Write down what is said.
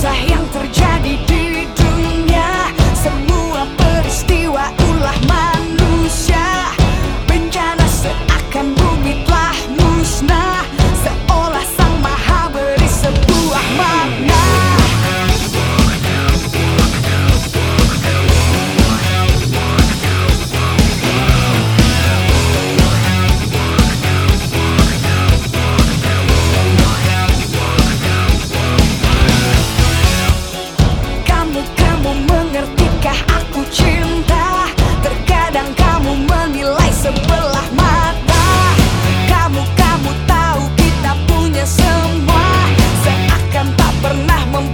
在呀。pernah mem